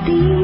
hati